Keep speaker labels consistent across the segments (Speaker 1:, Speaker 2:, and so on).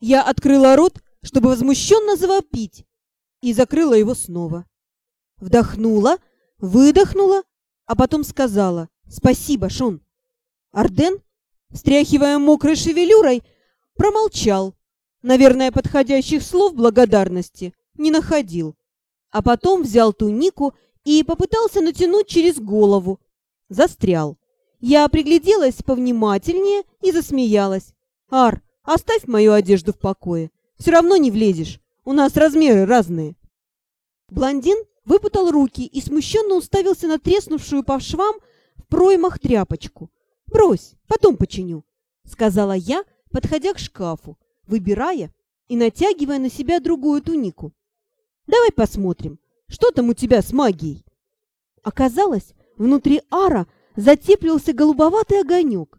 Speaker 1: Я открыла рот, чтобы возмущенно завопить, и закрыла его снова. Вдохнула, выдохнула, а потом сказала «Спасибо, Шон». Арден, встряхивая мокрой шевелюрой, промолчал. Наверное, подходящих слов благодарности не находил. А потом взял тунику и попытался натянуть через голову. Застрял. Я пригляделась повнимательнее и засмеялась. «Ар, оставь мою одежду в покое. Все равно не влезешь. У нас размеры разные». Блондин выпутал руки и смущенно уставился на треснувшую по швам в проймах тряпочку. «Брось, потом починю», — сказала я, подходя к шкафу, выбирая и натягивая на себя другую тунику. «Давай посмотрим, что там у тебя с магией?» Оказалось, внутри ара затеплился голубоватый огонек.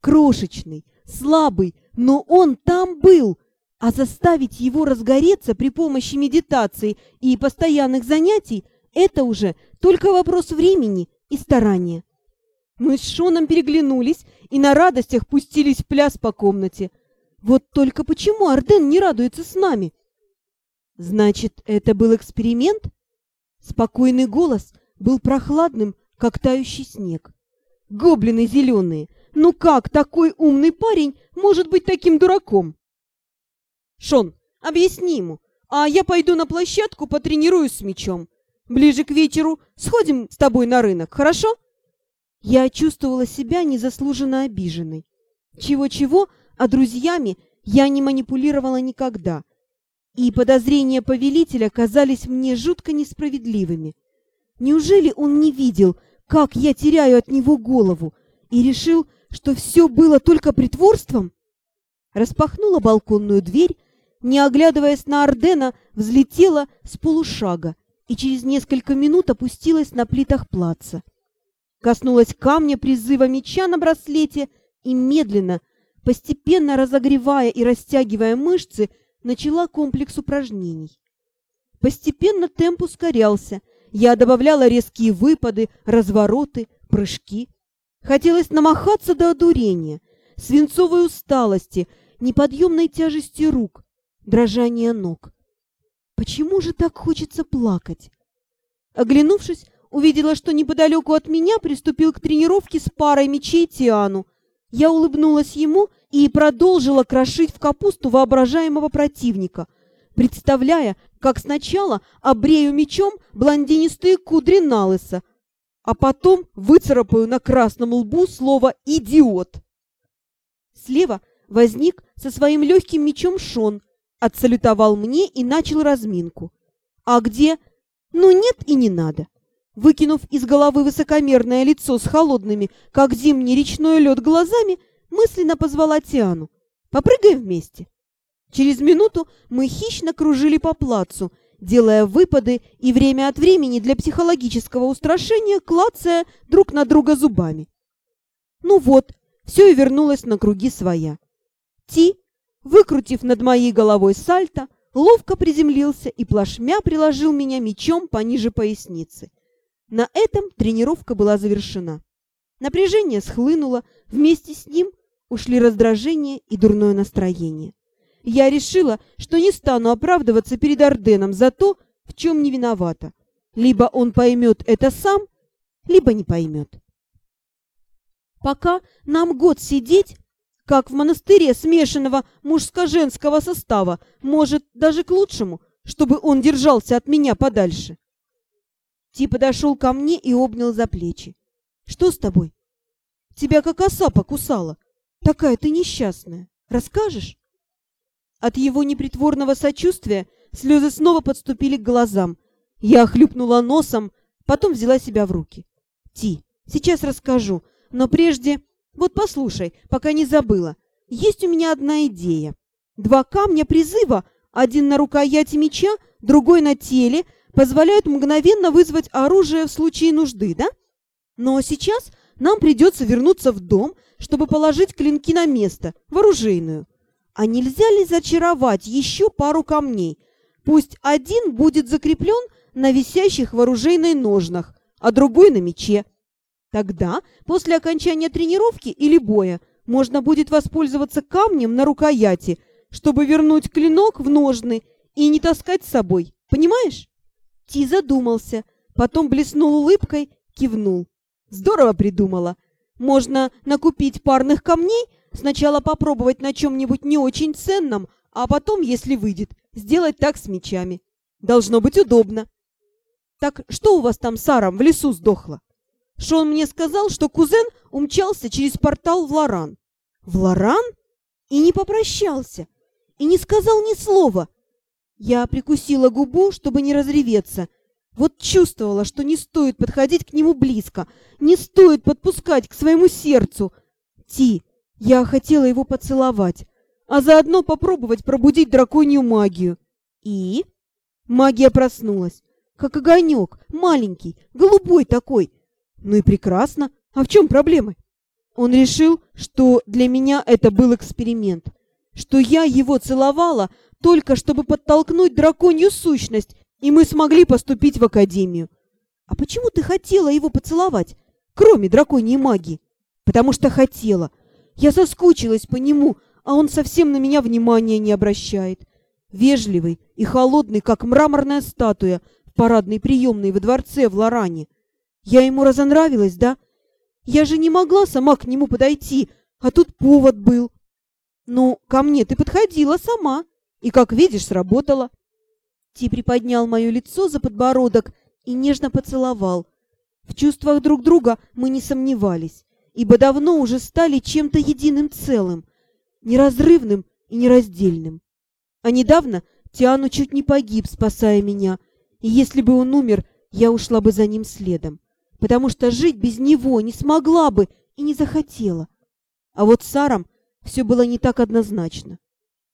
Speaker 1: Крошечный, слабый, но он там был, а заставить его разгореться при помощи медитации и постоянных занятий – это уже только вопрос времени и старания. Мы с Шоном переглянулись и на радостях пустились в пляс по комнате. Вот только почему Арден не радуется с нами? Значит, это был эксперимент? Спокойный голос был прохладным, как тающий снег. Гоблины зеленые! Ну как такой умный парень может быть таким дураком? Шон, объясни ему, а я пойду на площадку потренируюсь с мечом. Ближе к вечеру сходим с тобой на рынок, хорошо? Я чувствовала себя незаслуженно обиженной. Чего-чего, а друзьями я не манипулировала никогда. И подозрения повелителя казались мне жутко несправедливыми. Неужели он не видел, как я теряю от него голову, и решил, что все было только притворством? Распахнула балконную дверь, не оглядываясь на Ордена, взлетела с полушага и через несколько минут опустилась на плитах плаца. Коснулась камня призыва меча на браслете и медленно, постепенно разогревая и растягивая мышцы, начала комплекс упражнений. Постепенно темп ускорялся, я добавляла резкие выпады, развороты, прыжки. Хотелось намахаться до одурения, свинцовой усталости, неподъемной тяжести рук, дрожания ног. Почему же так хочется плакать? Оглянувшись, увидела, что неподалеку от меня приступил к тренировке с парой мечей Тиану. Я улыбнулась ему и продолжила крошить в капусту воображаемого противника, представляя, как сначала обрею мечом блондинистые кудри налыса, а потом выцарапаю на красном лбу слово «идиот». Слева возник со своим легким мечом Шон, отсалютовал мне и начал разминку. А где? Ну нет и не надо. Выкинув из головы высокомерное лицо с холодными, как зимний речной лед, глазами, мысленно позвала Тиану. «Попрыгаем вместе». Через минуту мы хищно кружили по плацу, делая выпады и время от времени для психологического устрашения клацая друг на друга зубами. Ну вот, все и вернулось на круги своя. Ти, выкрутив над моей головой сальто, ловко приземлился и плашмя приложил меня мечом пониже поясницы. На этом тренировка была завершена. Напряжение схлынуло, вместе с ним ушли раздражение и дурное настроение. Я решила, что не стану оправдываться перед Орденом за то, в чем не виновата. Либо он поймет это сам, либо не поймет. Пока нам год сидеть, как в монастыре смешанного мужско-женского состава, может, даже к лучшему, чтобы он держался от меня подальше. Ти подошел ко мне и обнял за плечи. «Что с тобой? Тебя как оса покусала. Такая ты несчастная. Расскажешь?» От его непритворного сочувствия слезы снова подступили к глазам. Я хлюпнула носом, потом взяла себя в руки. «Ти, сейчас расскажу, но прежде... Вот послушай, пока не забыла. Есть у меня одна идея. Два камня призыва, один на рукояти меча, другой на теле — позволяют мгновенно вызвать оружие в случае нужды, да? Но сейчас нам придется вернуться в дом, чтобы положить клинки на место, в оружейную. А нельзя ли зачаровать еще пару камней? Пусть один будет закреплен на висящих в оружейной ножнах, а другой на мече. Тогда, после окончания тренировки или боя, можно будет воспользоваться камнем на рукояти чтобы вернуть клинок в ножны и не таскать с собой. Понимаешь? Ти задумался, потом блеснул улыбкой, кивнул. Здорово придумала. Можно накупить парных камней, сначала попробовать на чем-нибудь не очень ценном, а потом, если выйдет, сделать так с мечами. Должно быть удобно. Так что у вас там с Аром в лесу сдохло? Шон мне сказал, что кузен умчался через портал в Лоран. В Лоран? И не попрощался. И не сказал ни слова. Я прикусила губу, чтобы не разреветься. Вот чувствовала, что не стоит подходить к нему близко, не стоит подпускать к своему сердцу. Ти, я хотела его поцеловать, а заодно попробовать пробудить драконью магию. И? Магия проснулась, как огонек, маленький, голубой такой. Ну и прекрасно. А в чем проблема? Он решил, что для меня это был эксперимент, что я его целовала только чтобы подтолкнуть драконью сущность, и мы смогли поступить в академию. А почему ты хотела его поцеловать, кроме драконьей магии? Потому что хотела. Я соскучилась по нему, а он совсем на меня внимания не обращает. Вежливый и холодный, как мраморная статуя в парадной приемной во дворце в Лоране. Я ему разонравилась, да? Я же не могла сама к нему подойти, а тут повод был. Ну, ко мне ты подходила сама, и, как видишь, сработала. Ти приподнял мое лицо за подбородок и нежно поцеловал. В чувствах друг друга мы не сомневались, ибо давно уже стали чем-то единым целым, неразрывным и нераздельным. А недавно Тиану чуть не погиб, спасая меня, и если бы он умер, я ушла бы за ним следом потому что жить без него не смогла бы и не захотела. А вот с Саром все было не так однозначно.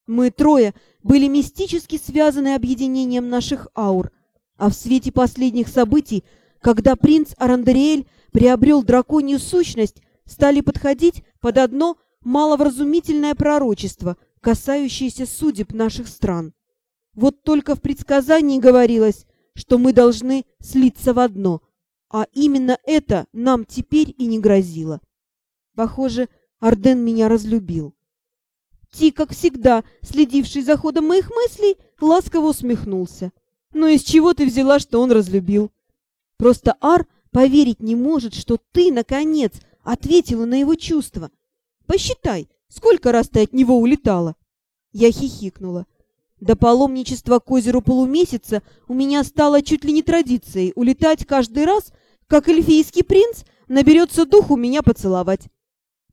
Speaker 1: Мы трое были мистически связаны объединением наших аур, а в свете последних событий, когда принц Арандариэль приобрел драконью сущность, стали подходить под одно маловразумительное пророчество, касающееся судеб наших стран. Вот только в предсказании говорилось, что мы должны слиться в одно — а именно это нам теперь и не грозило. Похоже, Арден меня разлюбил. Ти, как всегда, следивший за ходом моих мыслей, ласково усмехнулся. «Ну из чего ты взяла, что он разлюбил?» «Просто Ар поверить не может, что ты, наконец, ответила на его чувства. Посчитай, сколько раз ты от него улетала?» Я хихикнула. До паломничества к озеру полумесяца у меня стало чуть ли не традицией улетать каждый раз, как эльфийский принц наберется духу меня поцеловать.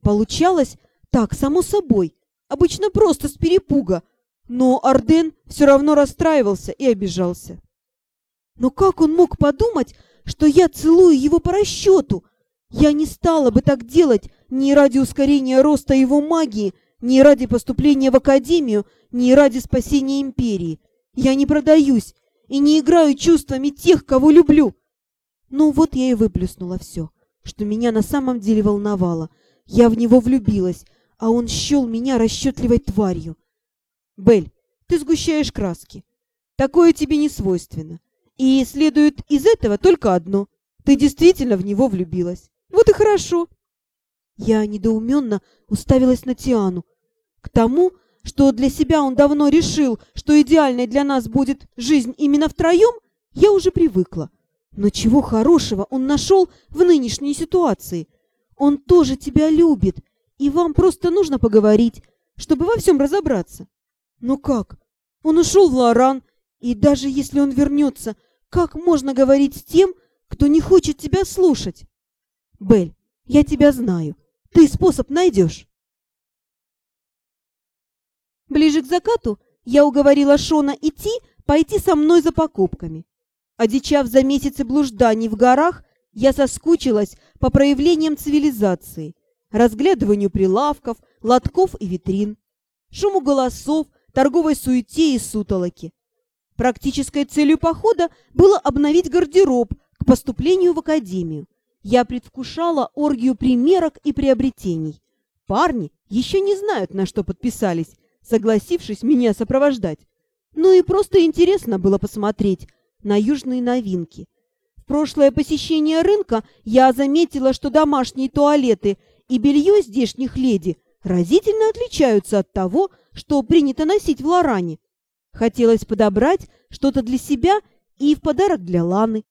Speaker 1: Получалось так, само собой, обычно просто с перепуга, но Арден все равно расстраивался и обижался. Но как он мог подумать, что я целую его по расчету? Я не стала бы так делать ни ради ускорения роста его магии, ни ради поступления в академию, ни ради спасения империи. Я не продаюсь и не играю чувствами тех, кого люблю. Ну вот я и выплеснула все, что меня на самом деле волновало. Я в него влюбилась, а он счел меня расчетливой тварью. Бель, ты сгущаешь краски. Такое тебе не свойственно. И следует из этого только одно. Ты действительно в него влюбилась. Вот и хорошо. Я недоуменно уставилась на Тиану. К тому, что для себя он давно решил, что идеальной для нас будет жизнь именно втроем, я уже привыкла. Но чего хорошего он нашел в нынешней ситуации? Он тоже тебя любит, и вам просто нужно поговорить, чтобы во всем разобраться. Но как? Он ушел в Лоран, и даже если он вернется, как можно говорить с тем, кто не хочет тебя слушать? Бель, я тебя знаю. Ты способ найдешь. Ближе к закату я уговорила Шона идти, пойти со мной за покупками. Одичав за месяцы блужданий в горах, я соскучилась по проявлениям цивилизации, разглядыванию прилавков, лотков и витрин, шуму голосов, торговой суете и сутолоки. Практической целью похода было обновить гардероб к поступлению в академию. Я предвкушала оргию примерок и приобретений. Парни еще не знают, на что подписались, согласившись меня сопровождать. Ну и просто интересно было посмотреть, на южные новинки. В прошлое посещение рынка я заметила, что домашние туалеты и белье здешних леди разительно отличаются от того, что принято носить в Лоране. Хотелось подобрать что-то для себя и в подарок для Ланы.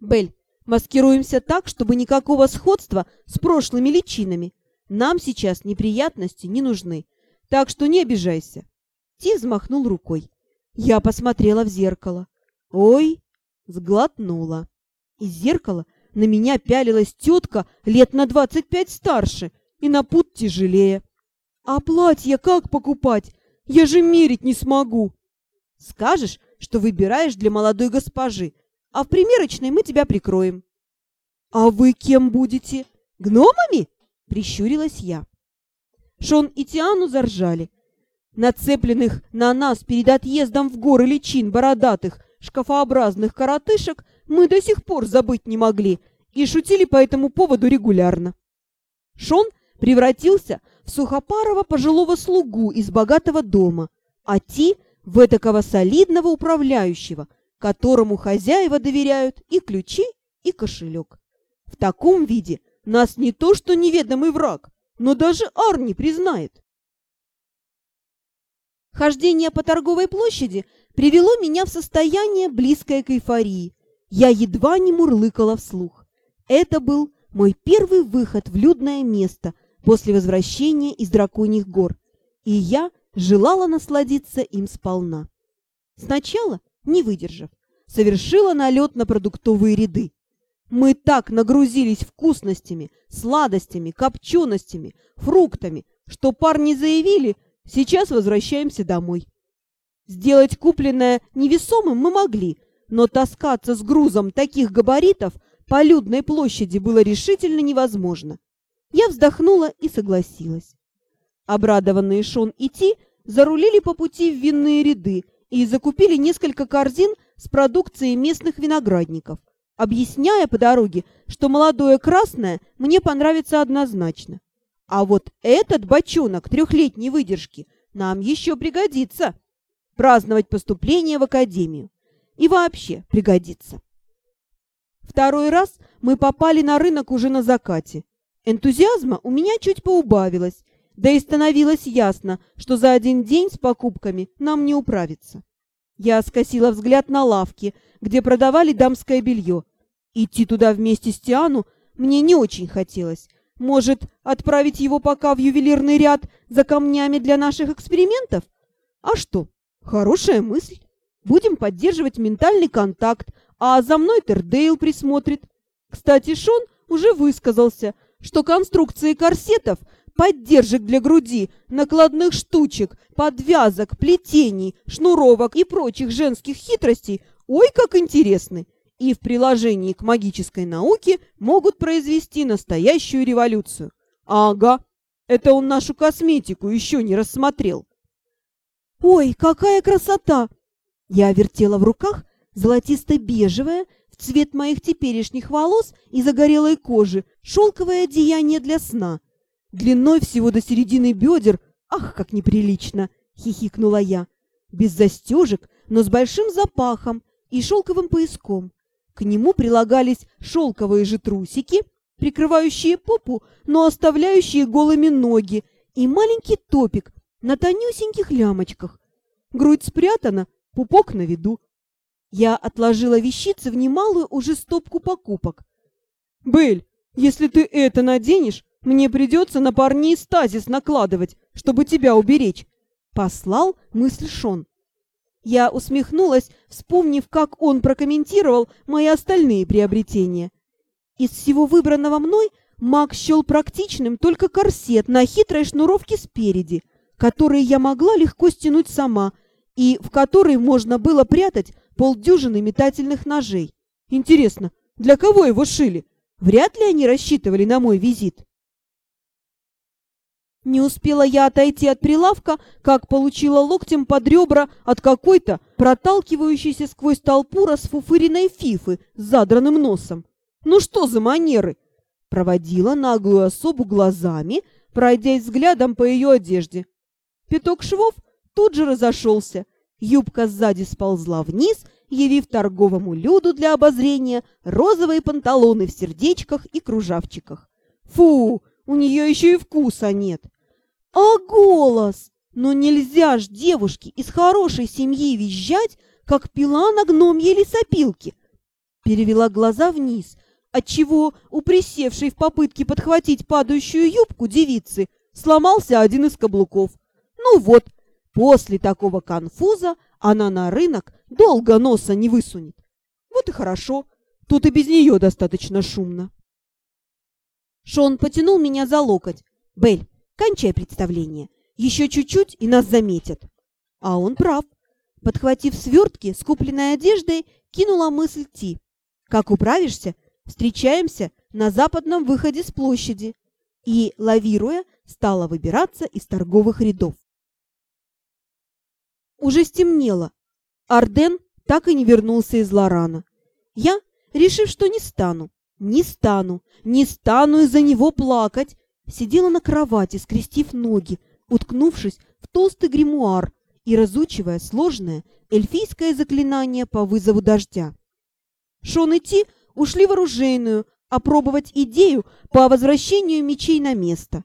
Speaker 1: Бель, маскируемся так, чтобы никакого сходства с прошлыми личинами. Нам сейчас неприятности не нужны, так что не обижайся. Ти взмахнул рукой. Я посмотрела в зеркало. Ой, сглотнула. Из зеркала на меня пялилась тетка лет на двадцать пять старше и на путь тяжелее. А платье как покупать? Я же мерить не смогу. Скажешь, что выбираешь для молодой госпожи, а в примерочной мы тебя прикроем. А вы кем будете? Гномами? Прищурилась я. Шон и Тиану заржали. Нацепленных на нас перед отъездом в горы личин бородатых шкафообразных коротышек мы до сих пор забыть не могли и шутили по этому поводу регулярно. Шон превратился в сухопарого пожилого слугу из богатого дома, а Ти — в этакого солидного управляющего, которому хозяева доверяют и ключи, и кошелек. В таком виде нас не то что неведомый враг, но даже Ар не признает. Хождение по торговой площади привело меня в состояние, близкое к эйфории. Я едва не мурлыкала вслух. Это был мой первый выход в людное место после возвращения из драконьих гор, и я желала насладиться им сполна. Сначала, не выдержав, совершила налет на продуктовые ряды. Мы так нагрузились вкусностями, сладостями, копченостями, фруктами, что парни заявили, сейчас возвращаемся домой. Сделать купленное невесомым мы могли, но таскаться с грузом таких габаритов по людной площади было решительно невозможно. Я вздохнула и согласилась. Обрадованные Шон и Ти зарулили по пути в винные ряды и закупили несколько корзин с продукцией местных виноградников, объясняя по дороге, что молодое красное мне понравится однозначно. А вот этот бочонок трехлетней выдержки нам еще пригодится праздновать поступление в академию. И вообще пригодится. Второй раз мы попали на рынок уже на закате. Энтузиазма у меня чуть поубавилось, да и становилось ясно, что за один день с покупками нам не управиться. Я скосила взгляд на лавки, где продавали дамское белье. Идти туда вместе с Тиану мне не очень хотелось. Может, отправить его пока в ювелирный ряд за камнями для наших экспериментов? А что, Хорошая мысль. Будем поддерживать ментальный контакт, а за мной Тердейл присмотрит. Кстати, Шон уже высказался, что конструкции корсетов, поддержек для груди, накладных штучек, подвязок, плетений, шнуровок и прочих женских хитростей ой как интересны и в приложении к магической науке могут произвести настоящую революцию. Ага, это он нашу косметику еще не рассмотрел. «Ой, какая красота!» Я вертела в руках золотисто-бежевое, в цвет моих теперешних волос и загорелой кожи, шелковое одеяние для сна. Длиной всего до середины бедер, ах, как неприлично, хихикнула я. Без застежек, но с большим запахом и шелковым пояском. К нему прилагались шелковые же трусики, прикрывающие попу, но оставляющие голыми ноги, и маленький топик на тонюсеньких лямочках. Грудь спрятана, пупок на виду. Я отложила вещицы в немалую уже стопку покупок. «Бель, если ты это наденешь, мне придется на парней стазис накладывать, чтобы тебя уберечь», — послал мысль Шон. Я усмехнулась, вспомнив, как он прокомментировал мои остальные приобретения. Из всего выбранного мной Мак счел практичным только корсет на хитрой шнуровке спереди — который я могла легко стянуть сама и в который можно было прятать полдюжины метательных ножей. Интересно, для кого его шили? Вряд ли они рассчитывали на мой визит. Не успела я отойти от прилавка, как получила локтем под ребра от какой-то проталкивающейся сквозь толпу расфуфыренной фифы с задранным носом. Ну что за манеры? Проводила наглую особу глазами, пройдясь взглядом по ее одежде. Пяток швов тут же разошелся. Юбка сзади сползла вниз, явив торговому люду для обозрения розовые панталоны в сердечках и кружавчиках. Фу, у нее еще и вкуса нет. А голос! Но нельзя ж девушке из хорошей семьи визжать, как пила на гномьей лесопилке. Перевела глаза вниз, отчего у присевшей в попытке подхватить падающую юбку девицы сломался один из каблуков. Ну вот, после такого конфуза она на рынок долго носа не высунет. Вот и хорошо, тут и без нее достаточно шумно. Шон потянул меня за локоть. «Бель, кончай представление. Еще чуть-чуть, и нас заметят». А он прав. Подхватив свертки с купленной одеждой, кинула мысль Ти. «Как управишься, встречаемся на западном выходе с площади». И, лавируя, стала выбираться из торговых рядов. Уже стемнело. Арден так и не вернулся из Лорана. Я, решив, что не стану, не стану, не стану из-за него плакать, сидела на кровати, скрестив ноги, уткнувшись в толстый гримуар и разучивая сложное эльфийское заклинание по вызову дождя. Шон и Ти ушли в оружейную опробовать идею по возвращению мечей на место.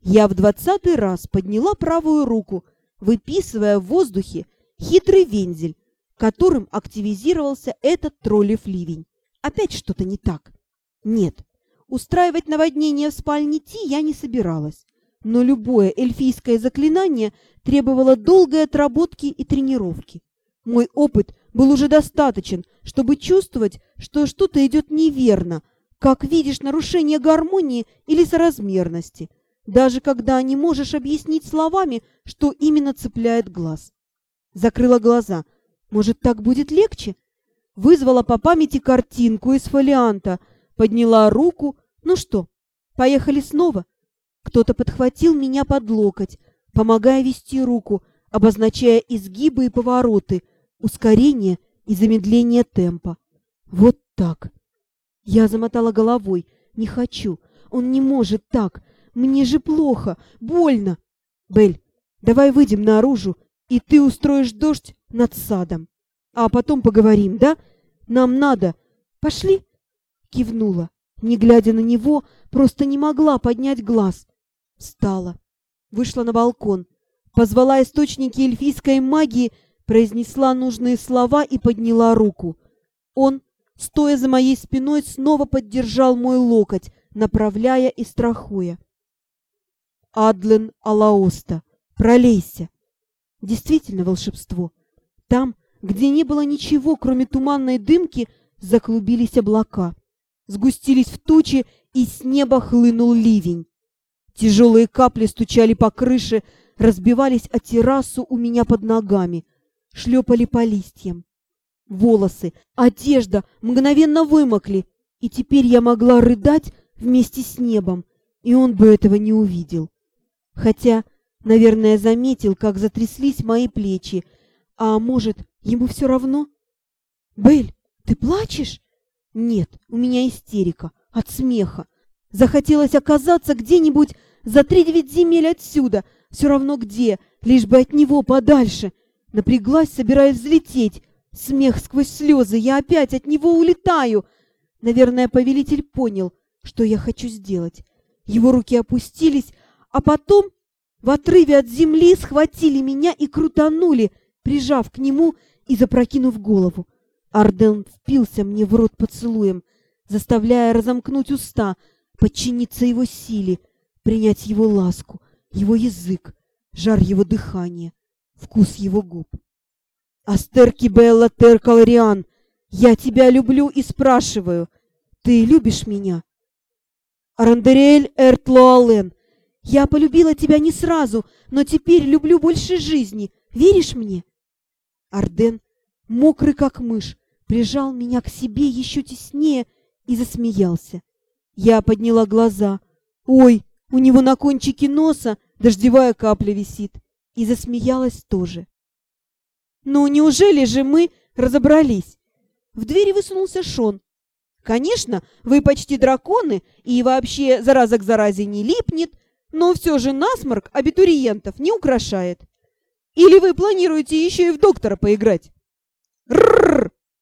Speaker 1: Я в двадцатый раз подняла правую руку, выписывая в воздухе хитрый вензель, которым активизировался этот троллев ливень. Опять что-то не так. Нет, устраивать наводнение в спальне Ти я не собиралась, но любое эльфийское заклинание требовало долгой отработки и тренировки. Мой опыт был уже достаточен, чтобы чувствовать, что что-то идет неверно, как видишь нарушение гармонии или соразмерности, даже когда не можешь объяснить словами, что именно цепляет глаз. Закрыла глаза. Может, так будет легче? Вызвала по памяти картинку из фолианта, подняла руку. Ну что, поехали снова? Кто-то подхватил меня под локоть, помогая вести руку, обозначая изгибы и повороты, ускорение и замедление темпа. Вот так. Я замотала головой. Не хочу. Он не может так. Мне же плохо, больно. Бель, давай выйдем наружу, и ты устроишь дождь над садом. А потом поговорим, да? Нам надо. Пошли? Кивнула. Не глядя на него, просто не могла поднять глаз. Встала. Вышла на балкон. Позвала источники эльфийской магии, произнесла нужные слова и подняла руку. Он, стоя за моей спиной, снова поддержал мой локоть, направляя и страхуя. Адлен Алаоста. Пролейся. Действительно волшебство. Там, где не было ничего, кроме туманной дымки, заклубились облака. Сгустились в тучи, и с неба хлынул ливень. Тяжелые капли стучали по крыше, разбивались о террасу у меня под ногами, шлепали по листьям. Волосы, одежда мгновенно вымокли, и теперь я могла рыдать вместе с небом, и он бы этого не увидел хотя, наверное, заметил, как затряслись мои плечи. А может, ему все равно? «Белль, ты плачешь?» «Нет, у меня истерика от смеха. Захотелось оказаться где-нибудь за три-девять земель отсюда, все равно где, лишь бы от него подальше. Напряглась, собираясь взлететь. Смех сквозь слезы, я опять от него улетаю. Наверное, повелитель понял, что я хочу сделать. Его руки опустились, а потом в отрыве от земли схватили меня и крутанули, прижав к нему и запрокинув голову. Арден впился мне в рот поцелуем, заставляя разомкнуть уста, подчиниться его силе, принять его ласку, его язык, жар его дыхания, вкус его губ. «Астерки Белла Теркалариан, я тебя люблю и спрашиваю, ты любишь меня?» «Арандериэль Эртлоален, я полюбила тебя не сразу, но теперь люблю больше жизни. Веришь мне? Арден, мокрый как мышь, прижал меня к себе еще теснее и засмеялся. Я подняла глаза. Ой, у него на кончике носа дождевая капля висит. И засмеялась тоже. Ну, неужели же мы разобрались? В двери высунулся Шон. Конечно, вы почти драконы, и вообще зараза к заразе не липнет, но все же насморк абитуриентов не украшает. Или вы планируете еще и в доктора поиграть?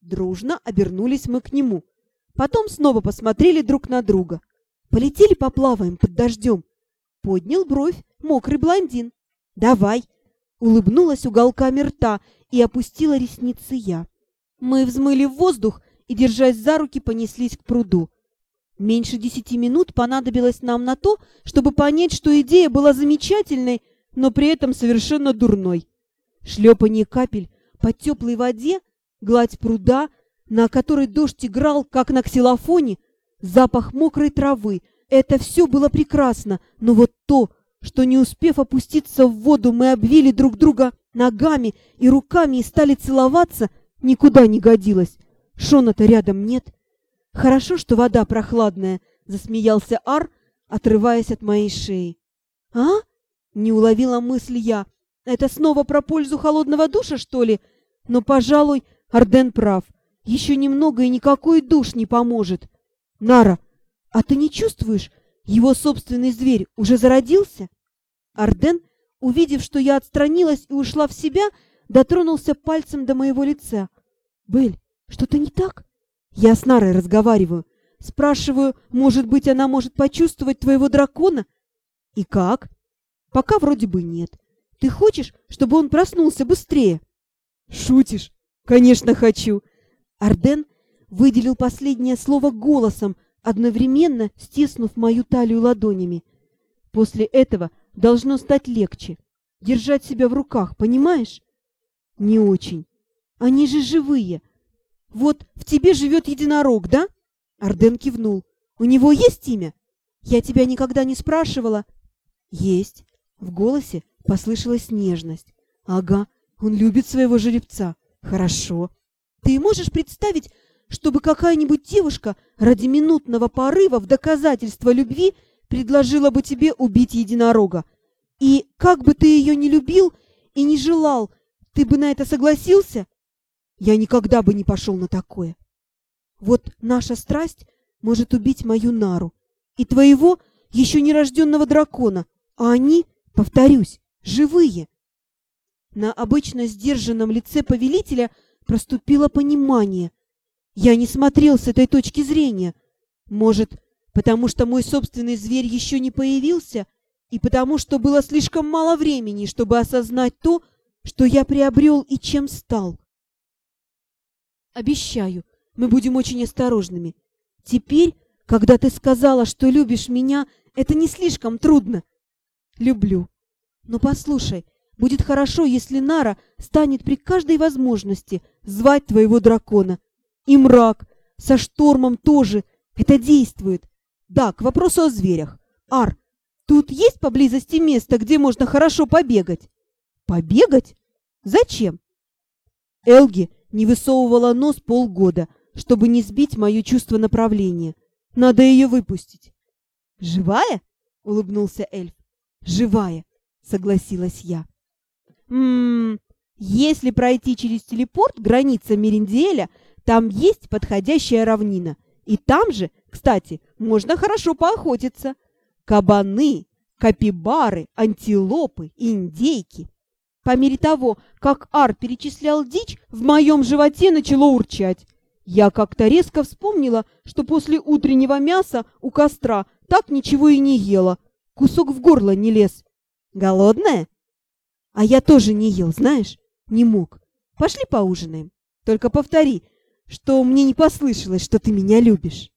Speaker 1: Дружно обернулись мы к нему. Потом снова посмотрели друг на друга. Полетели поплаваем под дождем. Поднял бровь мокрый блондин. Давай. Улыбнулась уголками рта и опустила ресницы я. Мы взмыли в воздух и, держась за руки, понеслись к пруду. Меньше десяти минут понадобилось нам на то, чтобы понять, что идея была замечательной, но при этом совершенно дурной. Шлепанье капель по теплой воде, гладь пруда, на которой дождь играл, как на ксилофоне, запах мокрой травы — это все было прекрасно, но вот то, что, не успев опуститься в воду, мы обвили друг друга ногами и руками и стали целоваться, никуда не годилось. Шона-то рядом нет. Хорошо, что вода прохладная, засмеялся Ар, отрываясь от моей шеи. А? Не уловила мысль я. Это снова про пользу холодного душа, что ли? Но, пожалуй, Арден прав. Еще немного и никакой душ не поможет. Нара, а ты не чувствуешь, его собственный зверь уже зародился? Арден, увидев, что я отстранилась и ушла в себя, дотронулся пальцем до моего лица. Бель, что-то не так? Я с Нарой разговариваю. Спрашиваю, может быть, она может почувствовать твоего дракона? И как? Пока вроде бы нет. Ты хочешь, чтобы он проснулся быстрее? Шутишь? Конечно, хочу. Арден выделил последнее слово голосом, одновременно стиснув мою талию ладонями. После этого должно стать легче. Держать себя в руках, понимаешь? Не очень. Они же живые. Вот в тебе живет единорог, да? Арден кивнул. У него есть имя? Я тебя никогда не спрашивала. Есть. В голосе послышалась нежность. Ага, он любит своего жеребца. Хорошо. Ты можешь представить, чтобы какая-нибудь девушка ради минутного порыва в доказательство любви предложила бы тебе убить единорога? И как бы ты ее не любил и не желал, ты бы на это согласился? Я никогда бы не пошел на такое. Вот наша страсть может убить мою Нару и твоего еще нерожденного дракона, а они, повторюсь, живые. На обычно сдержанном лице повелителя проступило понимание. Я не смотрел с этой точки зрения. Может, потому что мой собственный зверь еще не появился, и потому что было слишком мало времени, чтобы осознать то, что я приобрел и чем стал. Обещаю, мы будем очень осторожными. Теперь, когда ты сказала, что любишь меня, это не слишком трудно. Люблю. Но послушай, будет хорошо, если Нара станет при каждой возможности звать твоего дракона. И мрак, со штормом тоже. Это действует. Да, к вопросу о зверях. Ар, тут есть поблизости место, где можно хорошо побегать? Побегать? Зачем? Элги не высовывала нос полгода, чтобы не сбить мое чувство направления. Надо ее выпустить. «Живая?» — улыбнулся эльф. «Живая», — согласилась я. «Ммм, если пройти через телепорт, граница Мериндиэля, там есть подходящая равнина. И там же, кстати, можно хорошо поохотиться. Кабаны, капибары, антилопы, индейки. По мере того, как Ар перечислял дичь, в моем животе начало урчать. Я как-то резко вспомнила, что после утреннего мяса у костра так ничего и не ела. Кусок в горло не лез. Голодная? А я тоже не ел, знаешь? Не мог. Пошли поужинаем. Только повтори, что мне не послышалось, что ты меня любишь.